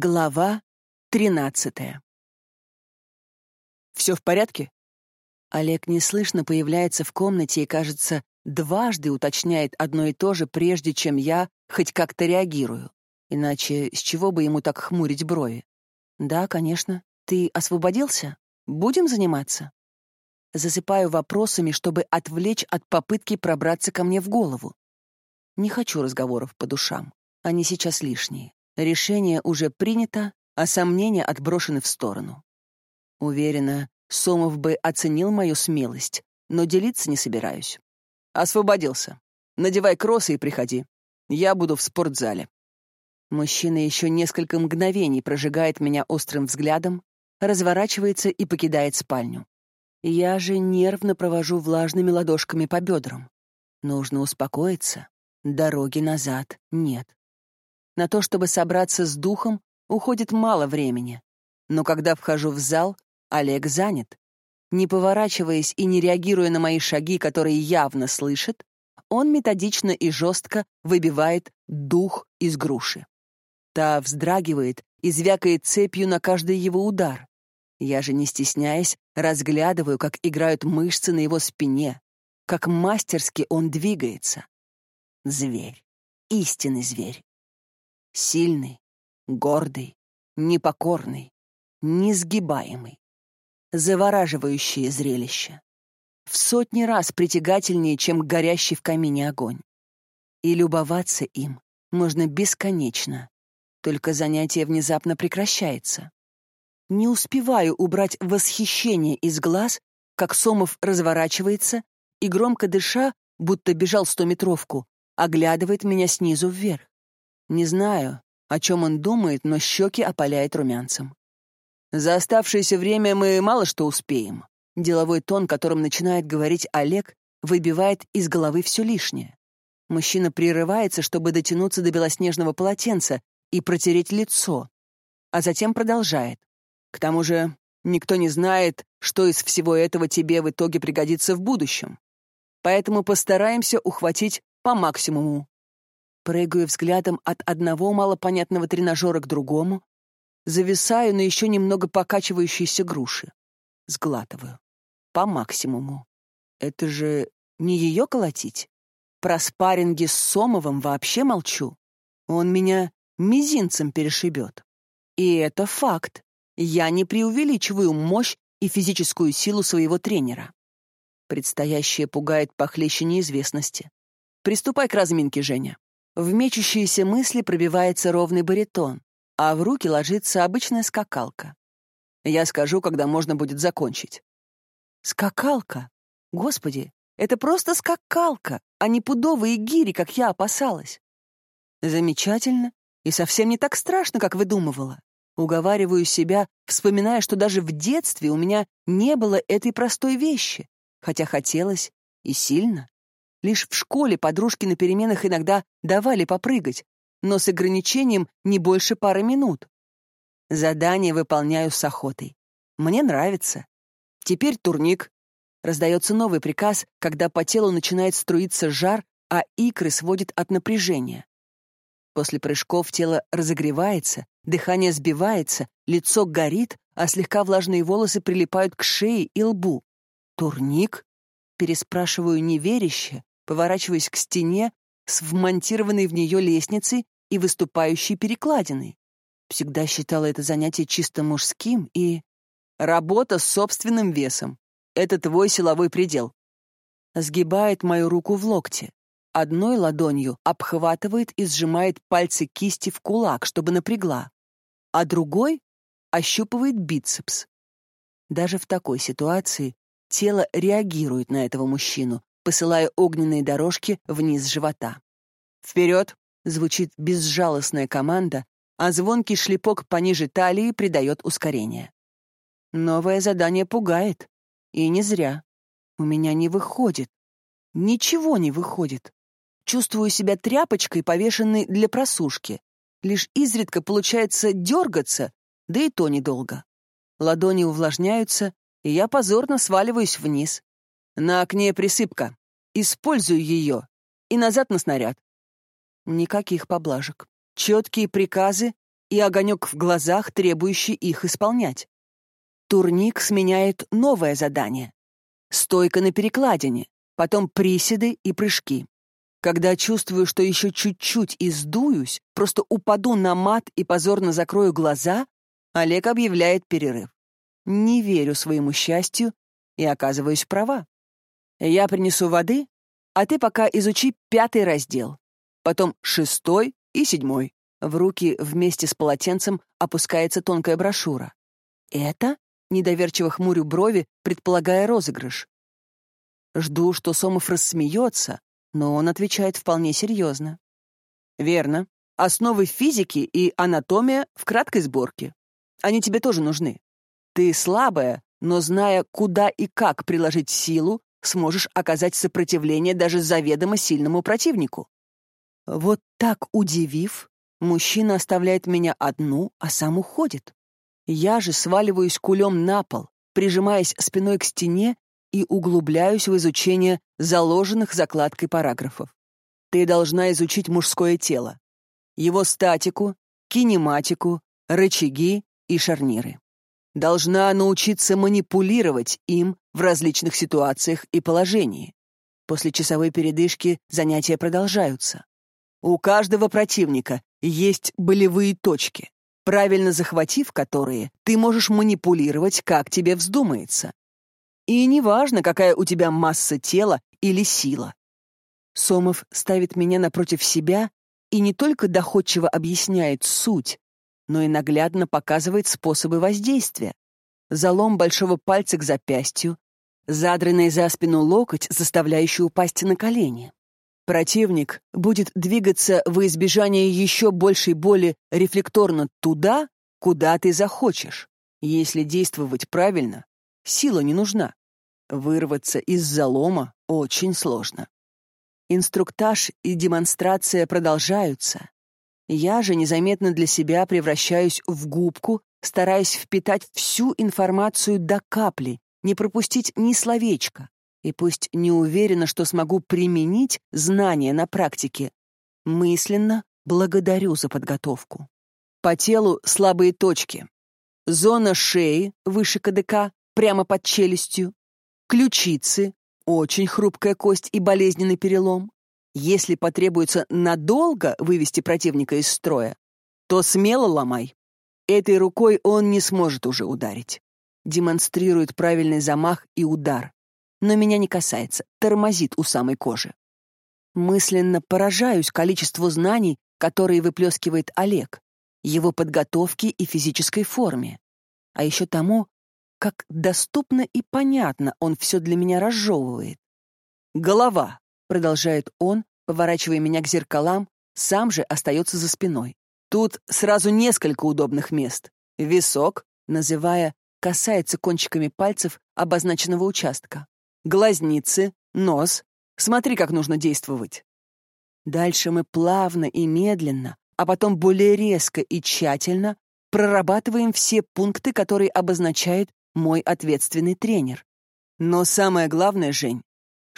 Глава тринадцатая. «Все в порядке?» Олег неслышно появляется в комнате и, кажется, дважды уточняет одно и то же, прежде чем я хоть как-то реагирую. Иначе с чего бы ему так хмурить брови? «Да, конечно. Ты освободился? Будем заниматься?» Засыпаю вопросами, чтобы отвлечь от попытки пробраться ко мне в голову. Не хочу разговоров по душам. Они сейчас лишние. Решение уже принято, а сомнения отброшены в сторону. Уверена, Сомов бы оценил мою смелость, но делиться не собираюсь. Освободился. Надевай кроссы и приходи. Я буду в спортзале. Мужчина еще несколько мгновений прожигает меня острым взглядом, разворачивается и покидает спальню. Я же нервно провожу влажными ладошками по бедрам. Нужно успокоиться. Дороги назад нет. На то, чтобы собраться с духом, уходит мало времени. Но когда вхожу в зал, Олег занят. Не поворачиваясь и не реагируя на мои шаги, которые явно слышит, он методично и жестко выбивает дух из груши. Та вздрагивает и звякает цепью на каждый его удар. Я же, не стесняясь, разглядываю, как играют мышцы на его спине, как мастерски он двигается. Зверь. Истинный зверь. Сильный, гордый, непокорный, несгибаемый. Завораживающее зрелище. В сотни раз притягательнее, чем горящий в камине огонь. И любоваться им можно бесконечно, только занятие внезапно прекращается. Не успеваю убрать восхищение из глаз, как Сомов разворачивается и, громко дыша, будто бежал стометровку, оглядывает меня снизу вверх. Не знаю, о чем он думает, но щеки опаляет румянцем. За оставшееся время мы мало что успеем. Деловой тон, которым начинает говорить Олег, выбивает из головы все лишнее. Мужчина прерывается, чтобы дотянуться до белоснежного полотенца и протереть лицо, а затем продолжает. К тому же никто не знает, что из всего этого тебе в итоге пригодится в будущем. Поэтому постараемся ухватить по максимуму. Прыгаю взглядом от одного малопонятного тренажера к другому, зависаю на еще немного покачивающейся груши. Сглатываю. По максимуму. Это же не ее колотить? Про спарринги с Сомовым вообще молчу. Он меня мизинцем перешибет. И это факт. Я не преувеличиваю мощь и физическую силу своего тренера. Предстоящее пугает похлеще неизвестности. Приступай к разминке, Женя. В мечущиеся мысли пробивается ровный баритон, а в руки ложится обычная скакалка. Я скажу, когда можно будет закончить. Скакалка? Господи, это просто скакалка, а не пудовые гири, как я опасалась. Замечательно и совсем не так страшно, как выдумывала. Уговариваю себя, вспоминая, что даже в детстве у меня не было этой простой вещи, хотя хотелось и сильно. Лишь в школе подружки на переменах иногда давали попрыгать, но с ограничением не больше пары минут. Задание выполняю с охотой. Мне нравится. Теперь турник. Раздается новый приказ, когда по телу начинает струиться жар, а икры сводит от напряжения. После прыжков тело разогревается, дыхание сбивается, лицо горит, а слегка влажные волосы прилипают к шее и лбу. «Турник?» Переспрашиваю неверяще, поворачиваясь к стене с вмонтированной в нее лестницей и выступающей перекладиной. Всегда считала это занятие чисто мужским и... Работа с собственным весом. Это твой силовой предел. Сгибает мою руку в локте. Одной ладонью обхватывает и сжимает пальцы кисти в кулак, чтобы напрягла, а другой ощупывает бицепс. Даже в такой ситуации тело реагирует на этого мужчину, посылая огненные дорожки вниз живота. «Вперед!» — звучит безжалостная команда, а звонкий шлепок пониже талии придает ускорение. Новое задание пугает. И не зря. У меня не выходит. Ничего не выходит. Чувствую себя тряпочкой, повешенной для просушки. Лишь изредка получается дергаться, да и то недолго. Ладони увлажняются, и я позорно сваливаюсь вниз. На окне присыпка. Использую ее. И назад на снаряд. Никаких поблажек. Четкие приказы и огонек в глазах, требующий их исполнять. Турник сменяет новое задание. Стойка на перекладине, потом приседы и прыжки. Когда чувствую, что еще чуть-чуть и сдуюсь, просто упаду на мат и позорно закрою глаза, Олег объявляет перерыв. Не верю своему счастью и оказываюсь права. Я принесу воды, а ты пока изучи пятый раздел, потом шестой и седьмой. В руки вместе с полотенцем опускается тонкая брошюра. «Это?» — недоверчиво хмурю брови, предполагая розыгрыш. Жду, что Сомов рассмеется, но он отвечает вполне серьезно. «Верно. Основы физики и анатомия в краткой сборке. Они тебе тоже нужны. Ты слабая, но зная, куда и как приложить силу, сможешь оказать сопротивление даже заведомо сильному противнику. Вот так удивив, мужчина оставляет меня одну, а сам уходит. Я же сваливаюсь кулем на пол, прижимаясь спиной к стене и углубляюсь в изучение заложенных закладкой параграфов. Ты должна изучить мужское тело, его статику, кинематику, рычаги и шарниры. Должна научиться манипулировать им в различных ситуациях и положении. После часовой передышки занятия продолжаются. У каждого противника есть болевые точки, правильно захватив которые, ты можешь манипулировать, как тебе вздумается. И неважно, какая у тебя масса тела или сила. Сомов ставит меня напротив себя и не только доходчиво объясняет суть, но и наглядно показывает способы воздействия. Залом большого пальца к запястью, задранный за спину локоть, заставляющий упасть на колени. Противник будет двигаться во избежание еще большей боли рефлекторно туда, куда ты захочешь. Если действовать правильно, сила не нужна. Вырваться из залома очень сложно. Инструктаж и демонстрация продолжаются. Я же незаметно для себя превращаюсь в губку, стараясь впитать всю информацию до капли, не пропустить ни словечка. И пусть не уверена, что смогу применить знания на практике, мысленно благодарю за подготовку. По телу слабые точки. Зона шеи выше КДК, прямо под челюстью. Ключицы, очень хрупкая кость и болезненный перелом. Если потребуется надолго вывести противника из строя, то смело ломай. Этой рукой он не сможет уже ударить. Демонстрирует правильный замах и удар. Но меня не касается, тормозит у самой кожи. Мысленно поражаюсь количеству знаний, которые выплескивает Олег, его подготовке и физической форме. А еще тому, как доступно и понятно он все для меня разжевывает. «Голова», — продолжает он, поворачивая меня к зеркалам, сам же остается за спиной. Тут сразу несколько удобных мест. Висок, называя, касается кончиками пальцев обозначенного участка. Глазницы, нос. Смотри, как нужно действовать. Дальше мы плавно и медленно, а потом более резко и тщательно прорабатываем все пункты, которые обозначает мой ответственный тренер. Но самое главное, Жень,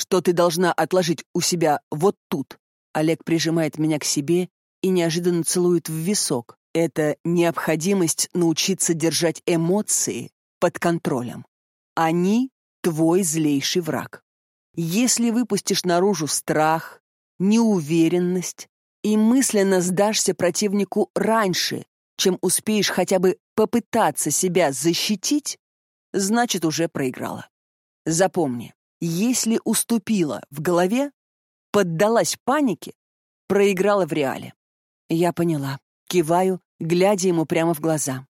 что ты должна отложить у себя вот тут. Олег прижимает меня к себе и неожиданно целует в висок. Это необходимость научиться держать эмоции под контролем. Они — твой злейший враг. Если выпустишь наружу страх, неуверенность и мысленно сдашься противнику раньше, чем успеешь хотя бы попытаться себя защитить, значит, уже проиграла. Запомни, если уступила в голове, поддалась панике, проиграла в реале. Я поняла, киваю, глядя ему прямо в глаза.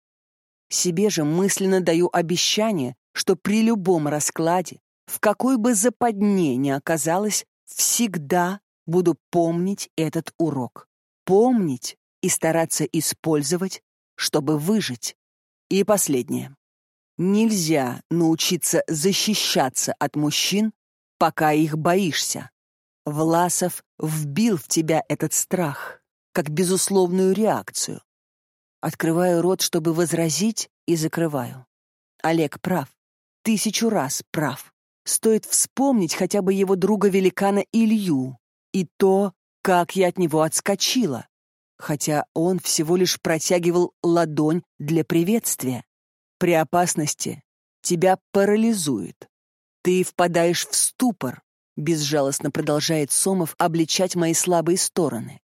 Себе же мысленно даю обещание, что при любом раскладе, в какой бы западне ни оказалось, всегда буду помнить этот урок. Помнить и стараться использовать, чтобы выжить. И последнее. Нельзя научиться защищаться от мужчин, пока их боишься. Власов вбил в тебя этот страх, как безусловную реакцию. Открываю рот, чтобы возразить, и закрываю. Олег прав. Тысячу раз прав. Стоит вспомнить хотя бы его друга-великана Илью и то, как я от него отскочила. хотя он всего лишь протягивал ладонь для приветствия. При опасности тебя парализует. Ты впадаешь в ступор, безжалостно продолжает Сомов обличать мои слабые стороны.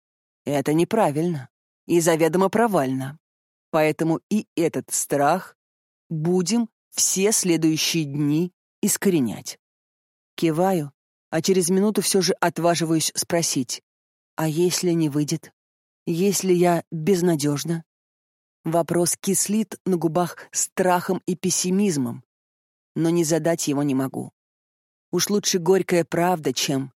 Это неправильно и заведомо провально. Поэтому и этот страх будем все следующие дни искоренять. Киваю, а через минуту все же отваживаюсь спросить, а если не выйдет? Если я безнадежна? Вопрос кислит на губах страхом и пессимизмом, но не задать его не могу. Уж лучше горькая правда, чем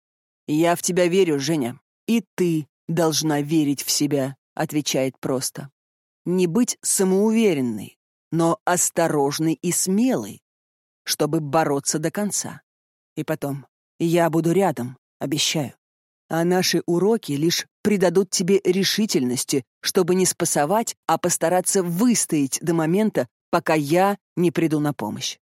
«Я в тебя верю, Женя, и ты должна верить в себя», отвечает просто. Не быть самоуверенной, но осторожной и смелой, чтобы бороться до конца. И потом, я буду рядом, обещаю а наши уроки лишь придадут тебе решительности, чтобы не спасовать, а постараться выстоять до момента, пока я не приду на помощь.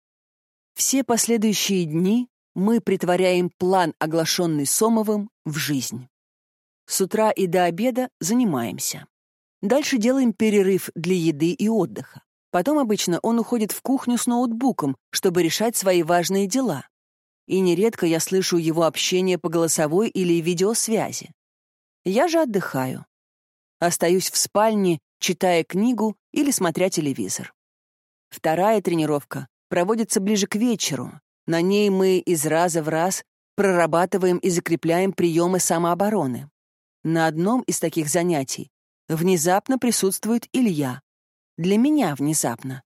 Все последующие дни мы притворяем план, оглашенный Сомовым, в жизнь. С утра и до обеда занимаемся. Дальше делаем перерыв для еды и отдыха. Потом обычно он уходит в кухню с ноутбуком, чтобы решать свои важные дела и нередко я слышу его общение по голосовой или видеосвязи. Я же отдыхаю. Остаюсь в спальне, читая книгу или смотря телевизор. Вторая тренировка проводится ближе к вечеру. На ней мы из раза в раз прорабатываем и закрепляем приемы самообороны. На одном из таких занятий внезапно присутствует Илья. Для меня внезапно,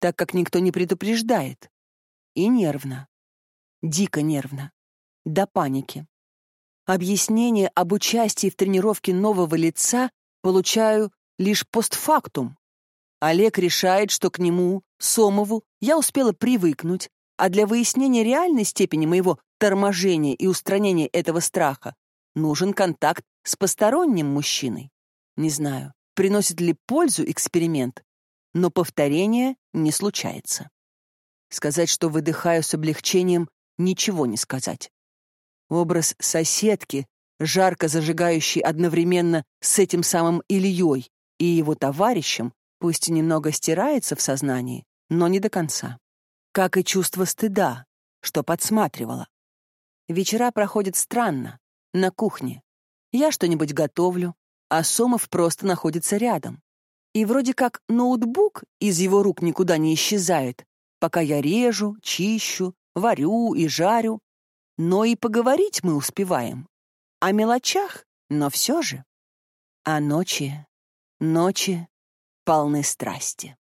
так как никто не предупреждает. И нервно дико нервно, до паники. Объяснение об участии в тренировке нового лица получаю лишь постфактум. Олег решает, что к нему, Сомову, я успела привыкнуть, а для выяснения реальной степени моего торможения и устранения этого страха нужен контакт с посторонним мужчиной. Не знаю, приносит ли пользу эксперимент, но повторение не случается. Сказать, что выдыхаю с облегчением, ничего не сказать. Образ соседки, жарко зажигающей одновременно с этим самым Ильей и его товарищем, пусть и немного стирается в сознании, но не до конца. Как и чувство стыда, что подсматривала. Вечера проходят странно, на кухне. Я что-нибудь готовлю, а Сомов просто находится рядом. И вроде как ноутбук из его рук никуда не исчезает, пока я режу, чищу, варю и жарю, но и поговорить мы успеваем. О мелочах, но все же. А ночи, ночи полны страсти.